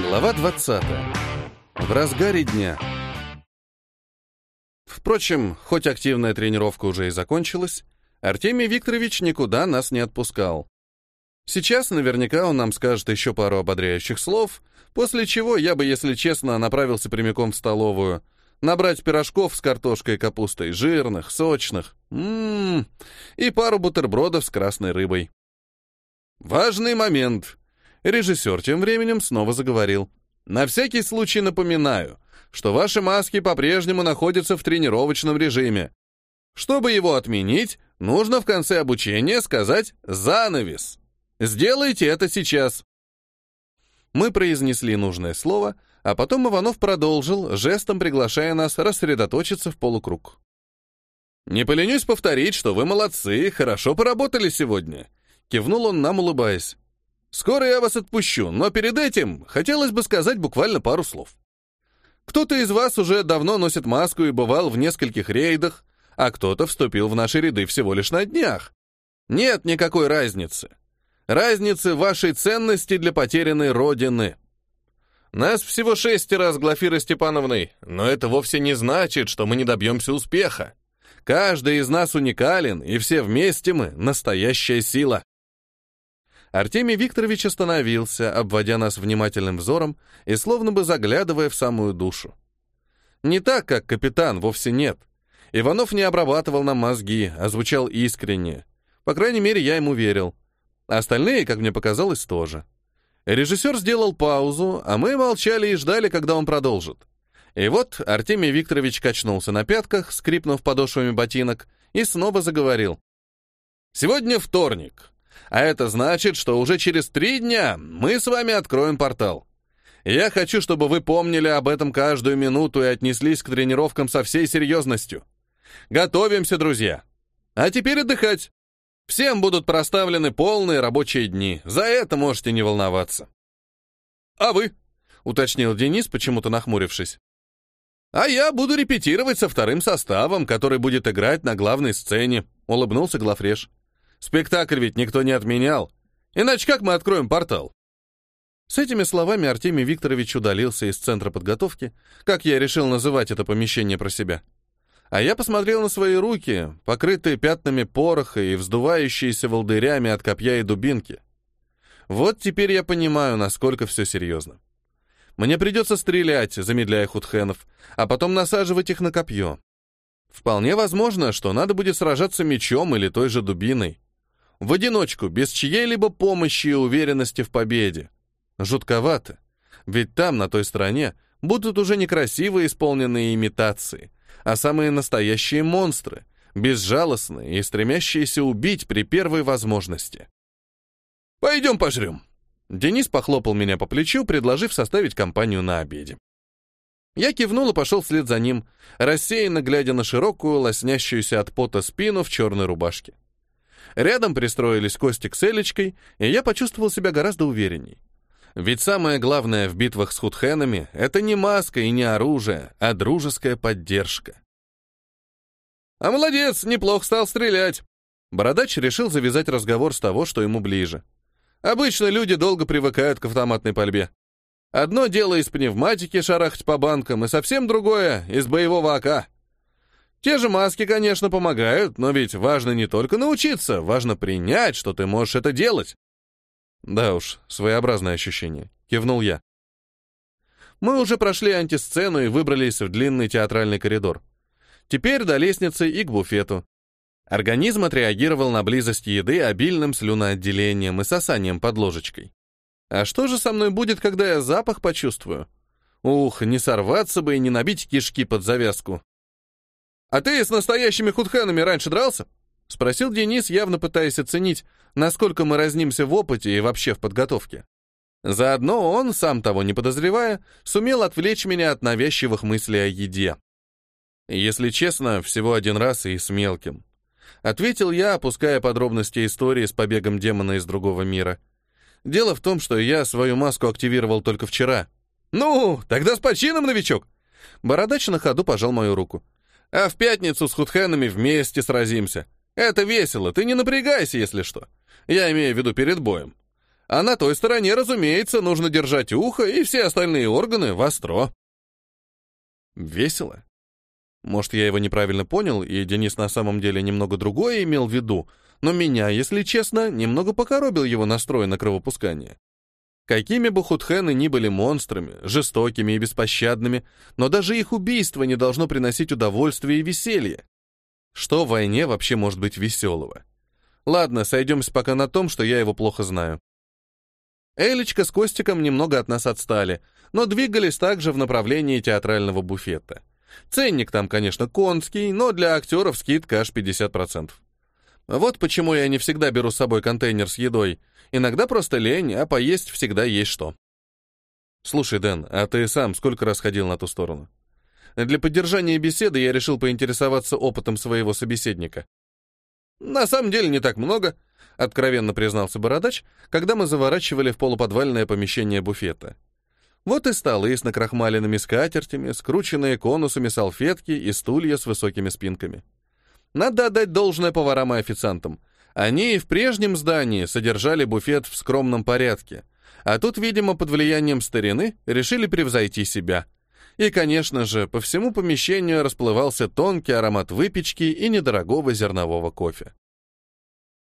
Глава 20. В разгаре дня. Впрочем, хоть активная тренировка уже и закончилась, Артемий Викторович никуда нас не отпускал. Сейчас наверняка он нам скажет еще пару ободряющих слов, после чего я бы, если честно, направился прямиком в столовую, набрать пирожков с картошкой и капустой, жирных, сочных, ммм, и пару бутербродов с красной рыбой. Важный момент. Режиссер тем временем снова заговорил. На всякий случай напоминаю, что ваши маски по-прежнему находятся в тренировочном режиме. Чтобы его отменить, нужно в конце обучения сказать «занавес». Сделайте это сейчас. Мы произнесли нужное слово, а потом Иванов продолжил, жестом приглашая нас рассредоточиться в полукруг. «Не поленюсь повторить, что вы молодцы, хорошо поработали сегодня», — кивнул он нам, улыбаясь. Скоро я вас отпущу, но перед этим хотелось бы сказать буквально пару слов. Кто-то из вас уже давно носит маску и бывал в нескольких рейдах, а кто-то вступил в наши ряды всего лишь на днях. Нет никакой разницы. Разницы вашей ценности для потерянной родины. Нас всего шестеро с Глафирой Степановной, но это вовсе не значит, что мы не добьемся успеха. Каждый из нас уникален, и все вместе мы — настоящая сила. Артемий Викторович остановился, обводя нас внимательным взором и словно бы заглядывая в самую душу. Не так, как капитан, вовсе нет. Иванов не обрабатывал нам мозги, а звучал искренне. По крайней мере, я ему верил. Остальные, как мне показалось, тоже. Режиссер сделал паузу, а мы молчали и ждали, когда он продолжит. И вот Артемий Викторович качнулся на пятках, скрипнув подошвами ботинок, и снова заговорил. «Сегодня вторник. А это значит, что уже через три дня мы с вами откроем портал. Я хочу, чтобы вы помнили об этом каждую минуту и отнеслись к тренировкам со всей серьезностью. Готовимся, друзья. А теперь отдыхать. Всем будут проставлены полные рабочие дни. За это можете не волноваться. А вы? уточнил Денис, почему-то нахмурившись. А я буду репетировать со вторым составом, который будет играть на главной сцене, улыбнулся Глафреш. Спектакль ведь никто не отменял. Иначе как мы откроем портал? С этими словами Артемий Викторович удалился из центра подготовки, как я решил называть это помещение про себя. А я посмотрел на свои руки, покрытые пятнами пороха и вздувающиеся волдырями от копья и дубинки. Вот теперь я понимаю, насколько все серьезно. Мне придется стрелять, замедляя худхенов, а потом насаживать их на копье. Вполне возможно, что надо будет сражаться мечом или той же дубиной. В одиночку, без чьей-либо помощи и уверенности в победе. Жутковато. Ведь там, на той стороне, будут уже не красивые исполненные имитации, а самые настоящие монстры, безжалостные и стремящиеся убить при первой возможности. «Пойдем пожрем!» Денис похлопал меня по плечу, предложив составить компанию на обеде. Я кивнул и пошел вслед за ним, рассеянно глядя на широкую, лоснящуюся от пота спину в черной рубашке. Рядом пристроились Костик с Элечкой, и я почувствовал себя гораздо уверенней. Ведь самое главное в битвах с худхенами — это не маска и не оружие, а дружеская поддержка. «А молодец, неплохо стал стрелять!» Бородач решил завязать разговор с того, что ему ближе. Обычно люди долго привыкают к автоматной пальбе. Одно дело из пневматики шарахать по банкам, и совсем другое — из боевого АК. Те же маски, конечно, помогают, но ведь важно не только научиться, важно принять, что ты можешь это делать. Да уж, своеобразное ощущение, кивнул я. Мы уже прошли антисцену и выбрались в длинный театральный коридор. Теперь до лестницы и к буфету. Организм отреагировал на близость еды обильным слюноотделением и сосанием под ложечкой. А что же со мной будет, когда я запах почувствую? Ух, не сорваться бы и не набить кишки под завязку. «А ты с настоящими худхенами раньше дрался?» — спросил Денис, явно пытаясь оценить, насколько мы разнимся в опыте и вообще в подготовке. Заодно он, сам того не подозревая, сумел отвлечь меня от навязчивых мыслей о еде. Если честно, всего один раз и с мелким. Ответил я, опуская подробности истории с побегом демона из другого мира. Дело в том, что я свою маску активировал только вчера. «Ну, тогда с почином, новичок!» Бородач на ходу пожал мою руку. А в пятницу с худхенами вместе сразимся. Это весело, ты не напрягайся, если что. Я имею в виду перед боем. А на той стороне, разумеется, нужно держать ухо и все остальные органы востро. Весело. Может, я его неправильно понял, и Денис на самом деле немного другое имел в виду, но меня, если честно, немного покоробил его настрой на кровопускание. Какими бы худхены ни были монстрами, жестокими и беспощадными, но даже их убийство не должно приносить удовольствие и веселье. Что в войне вообще может быть веселого? Ладно, сойдемся пока на том, что я его плохо знаю. Элечка с Костиком немного от нас отстали, но двигались также в направлении театрального буфета. Ценник там, конечно, конский, но для актеров скидка аж 50%. Вот почему я не всегда беру с собой контейнер с едой. Иногда просто лень, а поесть всегда есть что. Слушай, Дэн, а ты сам сколько раз ходил на ту сторону? Для поддержания беседы я решил поинтересоваться опытом своего собеседника. На самом деле не так много, откровенно признался бородач, когда мы заворачивали в полуподвальное помещение буфета. Вот и столы с накрахмаленными скатертями, скрученные конусами салфетки и стулья с высокими спинками. Надо отдать должное поварам и официантам. Они и в прежнем здании содержали буфет в скромном порядке, а тут, видимо, под влиянием старины решили превзойти себя. И, конечно же, по всему помещению расплывался тонкий аромат выпечки и недорогого зернового кофе.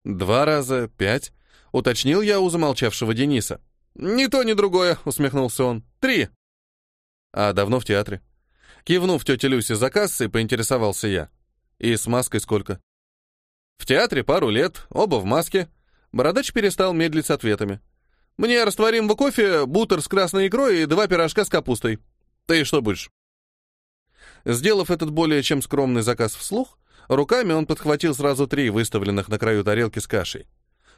Два раза, пять, уточнил я у замолчавшего Дениса. «Ни то, ни другое», — усмехнулся он. «Три». «А давно в театре?» Кивнув тете Люсе за кассой, поинтересовался я. «И с маской сколько?» «В театре пару лет, оба в маске». Бородач перестал медлить с ответами. «Мне растворимого кофе, бутер с красной икрой и два пирожка с капустой. Ты что будешь?» Сделав этот более чем скромный заказ вслух, руками он подхватил сразу три выставленных на краю тарелки с кашей.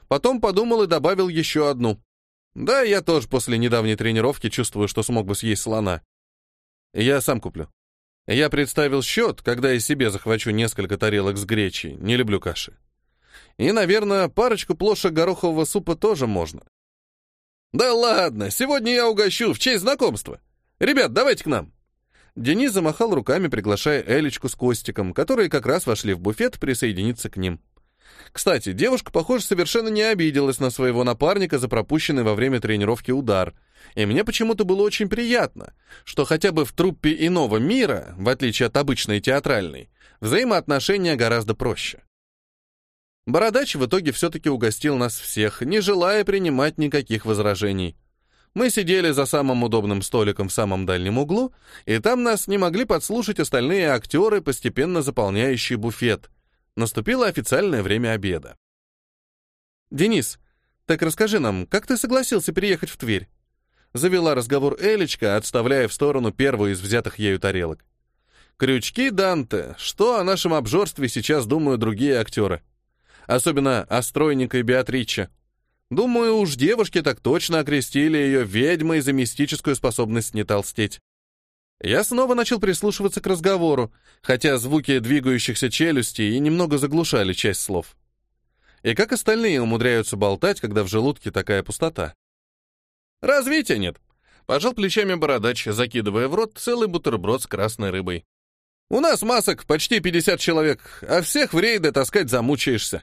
Потом подумал и добавил еще одну. Да, я тоже после недавней тренировки чувствую, что смог бы съесть слона. Я сам куплю. Я представил счет, когда я себе захвачу несколько тарелок с гречей, не люблю каши. И, наверное, парочку плошек горохового супа тоже можно. Да ладно, сегодня я угощу в честь знакомства. Ребят, давайте к нам. Денис замахал руками, приглашая Элечку с Костиком, которые как раз вошли в буфет присоединиться к ним. Кстати, девушка, похоже, совершенно не обиделась на своего напарника за пропущенный во время тренировки удар. И мне почему-то было очень приятно, что хотя бы в труппе иного мира, в отличие от обычной театральной, взаимоотношения гораздо проще. Бородач в итоге все-таки угостил нас всех, не желая принимать никаких возражений. Мы сидели за самым удобным столиком в самом дальнем углу, и там нас не могли подслушать остальные актеры, постепенно заполняющие буфет — Наступило официальное время обеда. «Денис, так расскажи нам, как ты согласился переехать в Тверь?» Завела разговор Элечка, отставляя в сторону первую из взятых ею тарелок. «Крючки Данте, что о нашем обжорстве сейчас думают другие актеры? Особенно о стройникой Беатриче. Думаю, уж девушки так точно окрестили ее ведьмой за мистическую способность не толстеть. Я снова начал прислушиваться к разговору, хотя звуки двигающихся челюстей и немного заглушали часть слов. И как остальные умудряются болтать, когда в желудке такая пустота? Развития нет. Пожал плечами бородач, закидывая в рот целый бутерброд с красной рыбой. У нас масок почти 50 человек, а всех в рейды таскать замучаешься.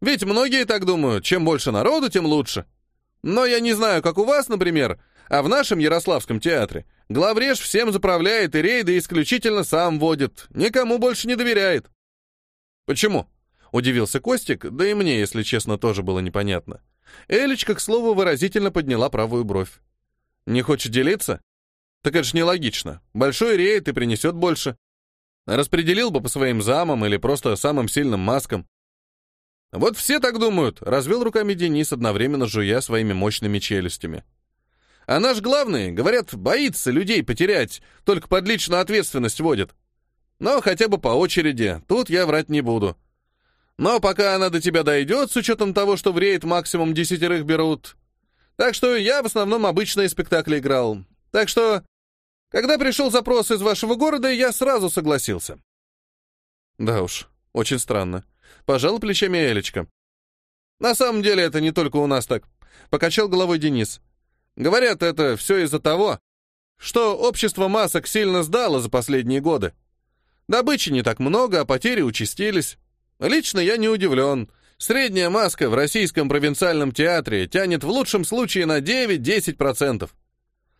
Ведь многие так думают, чем больше народу, тем лучше. Но я не знаю, как у вас, например, а в нашем Ярославском театре главреж всем заправляет и рейды исключительно сам водит, никому больше не доверяет. Почему? Удивился Костик, да и мне, если честно, тоже было непонятно. Элечка, к слову, выразительно подняла правую бровь. Не хочет делиться? Так это ж нелогично. Большой рейд и принесет больше. Распределил бы по своим замам или просто самым сильным маскам. Вот все так думают, развел руками Денис, одновременно жуя своими мощными челюстями. А наш главный, говорят, боится людей потерять, только под личную ответственность водит. Но хотя бы по очереди, тут я врать не буду. Но пока она до тебя дойдет, с учетом того, что в рейд максимум десятерых берут. Так что я в основном обычные спектакли играл. Так что, когда пришел запрос из вашего города, я сразу согласился. Да уж, очень странно. Пожал плечами Элечка. На самом деле это не только у нас так. Покачал головой Денис. Говорят, это все из-за того, что общество масок сильно сдало за последние годы. Добычи не так много, а потери участились. Лично я не удивлен. Средняя маска в российском провинциальном театре тянет в лучшем случае на 9-10%.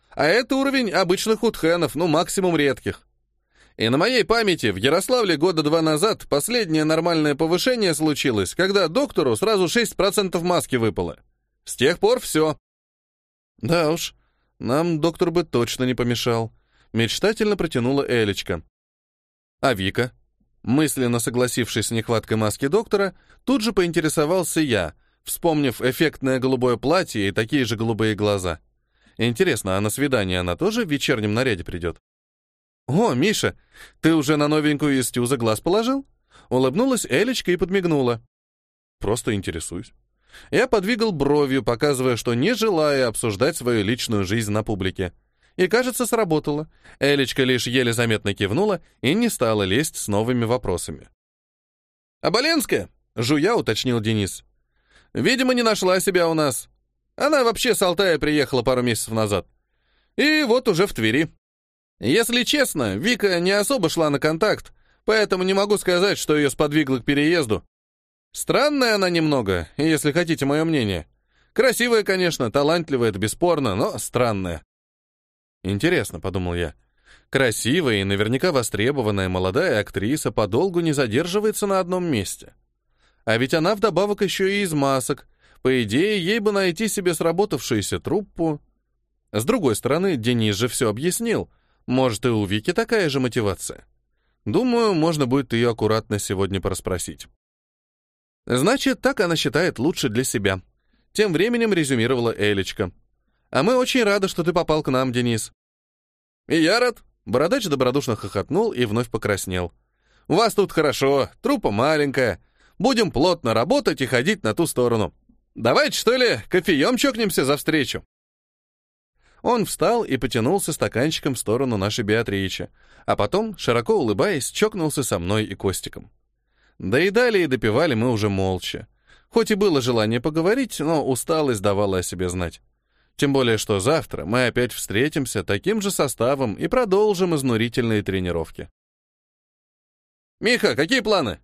А это уровень обычных утхенов, ну максимум редких. И на моей памяти в Ярославле года два назад последнее нормальное повышение случилось, когда доктору сразу 6% маски выпало. С тех пор все. Да уж, нам доктор бы точно не помешал. Мечтательно протянула Элечка. А Вика? Мысленно согласившись с нехваткой маски доктора, тут же поинтересовался я, вспомнив эффектное голубое платье и такие же голубые глаза. Интересно, а на свидание она тоже в вечернем наряде придет? «О, Миша, ты уже на новенькую из Тюза глаз положил?» Улыбнулась Элечка и подмигнула. «Просто интересуюсь». Я подвигал бровью, показывая, что не желая обсуждать свою личную жизнь на публике. И, кажется, сработало. Элечка лишь еле заметно кивнула и не стала лезть с новыми вопросами. «Оболенская?» — жуя уточнил Денис. «Видимо, не нашла себя у нас. Она вообще с Алтая приехала пару месяцев назад. И вот уже в Твери. Если честно, Вика не особо шла на контакт, поэтому не могу сказать, что ее сподвигло к переезду. Странная она немного, если хотите мое мнение. Красивая, конечно, талантливая, это бесспорно, но странная. Интересно, подумал я. Красивая и наверняка востребованная молодая актриса подолгу не задерживается на одном месте. А ведь она вдобавок еще и из масок. По идее, ей бы найти себе сработавшуюся труппу. С другой стороны, Денис же все объяснил. Может, и у Вики такая же мотивация. Думаю, можно будет ее аккуратно сегодня проспросить. Значит, так она считает лучше для себя. Тем временем резюмировала Элечка. А мы очень рады, что ты попал к нам, Денис. И я рад. Бородач добродушно хохотнул и вновь покраснел. У вас тут хорошо, трупа маленькая. Будем плотно работать и ходить на ту сторону. Давайте, что ли, кофеем чокнемся за встречу. Он встал и потянулся стаканчиком в сторону нашей Беатричи, а потом, широко улыбаясь, чокнулся со мной и Костиком. Доедали и допивали мы уже молча. Хоть и было желание поговорить, но усталость давала о себе знать. Тем более, что завтра мы опять встретимся таким же составом и продолжим изнурительные тренировки. «Миха, какие планы?»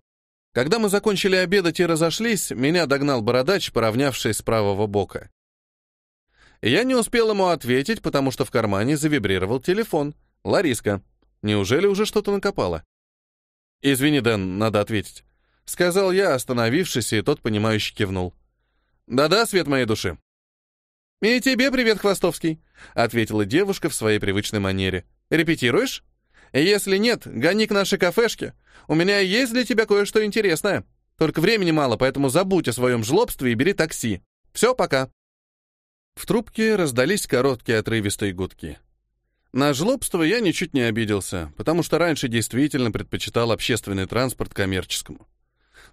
Когда мы закончили обедать и разошлись, меня догнал бородач, поравнявшись с правого бока. Я не успел ему ответить, потому что в кармане завибрировал телефон. Лариска. Неужели уже что-то накопало? «Извини, Дэн, надо ответить», — сказал я, остановившись, и тот, понимающе кивнул. «Да-да, свет моей души». «И тебе привет, Хвостовский», — ответила девушка в своей привычной манере. «Репетируешь? Если нет, гони к нашей кафешке. У меня есть для тебя кое-что интересное. Только времени мало, поэтому забудь о своем жлобстве и бери такси. Все, пока». В трубке раздались короткие отрывистые гудки. На жлобство я ничуть не обиделся, потому что раньше действительно предпочитал общественный транспорт коммерческому.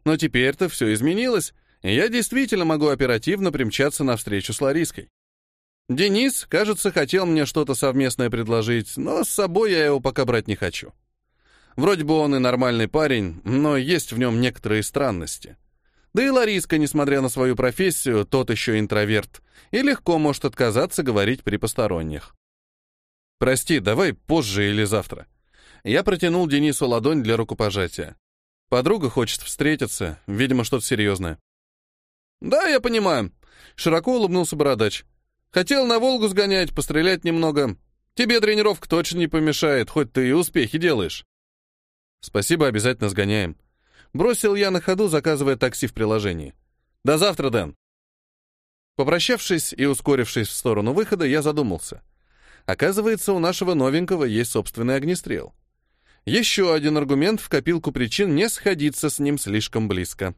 Но теперь-то все изменилось, и я действительно могу оперативно примчаться на встречу с Лариской. Денис, кажется, хотел мне что-то совместное предложить, но с собой я его пока брать не хочу. Вроде бы он и нормальный парень, но есть в нем некоторые странности. Да и Лариска, несмотря на свою профессию, тот еще интроверт, и легко может отказаться говорить при посторонних. «Прости, давай позже или завтра». Я протянул Денису ладонь для рукопожатия. Подруга хочет встретиться, видимо, что-то серьезное. «Да, я понимаю», — широко улыбнулся Бородач. «Хотел на Волгу сгонять, пострелять немного. Тебе тренировка точно не помешает, хоть ты и успехи делаешь». «Спасибо, обязательно сгоняем», Бросил я на ходу, заказывая такси в приложении. «До завтра, Дэн!» Попрощавшись и ускорившись в сторону выхода, я задумался. Оказывается, у нашего новенького есть собственный огнестрел. Еще один аргумент в копилку причин не сходиться с ним слишком близко.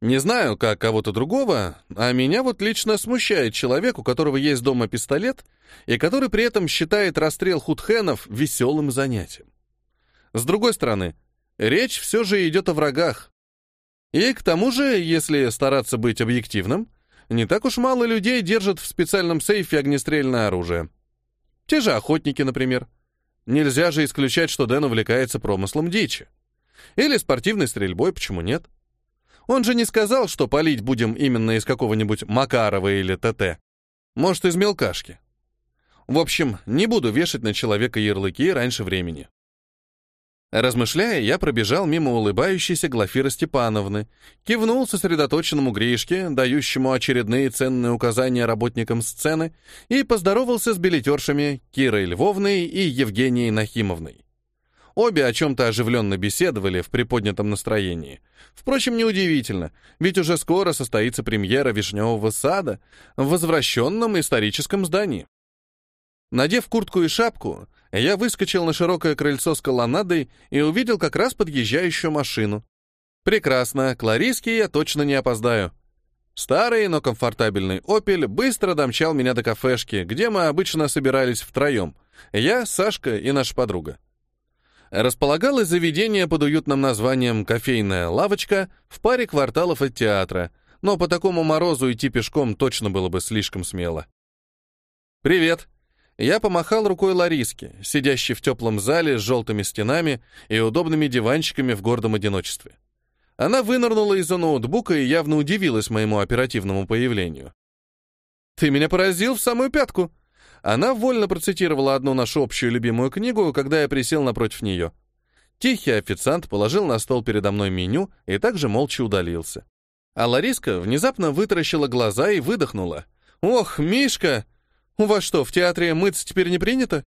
Не знаю, как кого-то другого, а меня вот лично смущает человек, у которого есть дома пистолет, и который при этом считает расстрел худхенов веселым занятием. С другой стороны, Речь все же идет о врагах. И к тому же, если стараться быть объективным, не так уж мало людей держат в специальном сейфе огнестрельное оружие. Те же охотники, например. Нельзя же исключать, что Дэн увлекается промыслом дичи. Или спортивной стрельбой, почему нет? Он же не сказал, что палить будем именно из какого-нибудь Макарова или ТТ. Может, из мелкашки. В общем, не буду вешать на человека ярлыки раньше времени. Размышляя, я пробежал мимо улыбающейся Глафиры Степановны, кивнул сосредоточенному Гришке, дающему очередные ценные указания работникам сцены, и поздоровался с билетершами Кирой Львовной и Евгенией Нахимовной. Обе о чем-то оживленно беседовали в приподнятом настроении. Впрочем, неудивительно, ведь уже скоро состоится премьера «Вишневого сада» в возвращенном историческом здании. Надев куртку и шапку, я выскочил на широкое крыльцо с колоннадой и увидел как раз подъезжающую машину. Прекрасно, к Лариске я точно не опоздаю. Старый, но комфортабельный «Опель» быстро домчал меня до кафешки, где мы обычно собирались втроем. Я, Сашка и наша подруга располагалось заведение под уютным названием «Кофейная лавочка» в паре кварталов от театра, но по такому морозу идти пешком точно было бы слишком смело. «Привет!» Я помахал рукой Лариске, сидящей в теплом зале с желтыми стенами и удобными диванчиками в гордом одиночестве. Она вынырнула из-за ноутбука и явно удивилась моему оперативному появлению. «Ты меня поразил в самую пятку!» Она вольно процитировала одну нашу общую любимую книгу, когда я присел напротив нее. Тихий официант положил на стол передо мной меню и также молча удалился. А Лариска внезапно вытаращила глаза и выдохнула. «Ох, Мишка! У вас что, в театре мыться теперь не принято?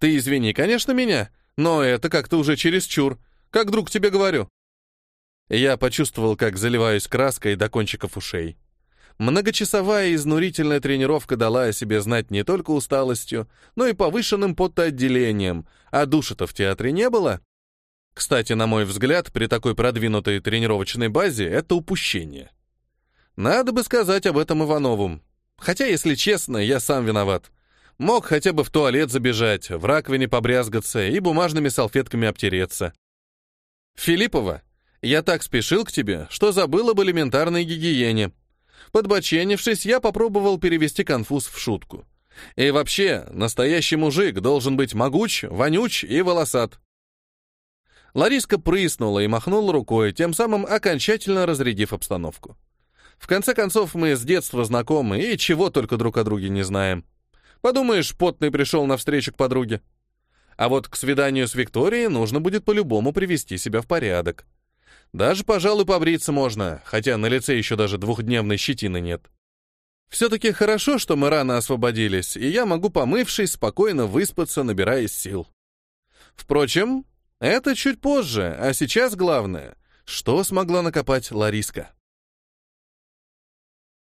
Ты извини, конечно, меня, но это как-то уже чересчур. Как друг тебе говорю». Я почувствовал, как заливаюсь краской до кончиков ушей. Многочасовая изнурительная тренировка дала о себе знать не только усталостью, но и повышенным потоотделением, а душа-то в театре не было. Кстати, на мой взгляд, при такой продвинутой тренировочной базе это упущение. Надо бы сказать об этом Иванову. Хотя, если честно, я сам виноват. Мог хотя бы в туалет забежать, в раковине побрязгаться и бумажными салфетками обтереться. Филиппова, я так спешил к тебе, что забыл об элементарной гигиене. Подбоченившись, я попробовал перевести конфуз в шутку. И вообще, настоящий мужик должен быть могуч, вонюч и волосат. Лариска прыснула и махнула рукой, тем самым окончательно разрядив обстановку. В конце концов, мы с детства знакомы и чего только друг о друге не знаем. Подумаешь, потный пришел навстречу к подруге. А вот к свиданию с Викторией нужно будет по-любому привести себя в порядок. Даже, пожалуй, побриться можно, хотя на лице еще даже двухдневной щетины нет. Все-таки хорошо, что мы рано освободились, и я могу, помывшись, спокойно выспаться, набираясь сил. Впрочем, это чуть позже, а сейчас главное, что смогла накопать Лариска.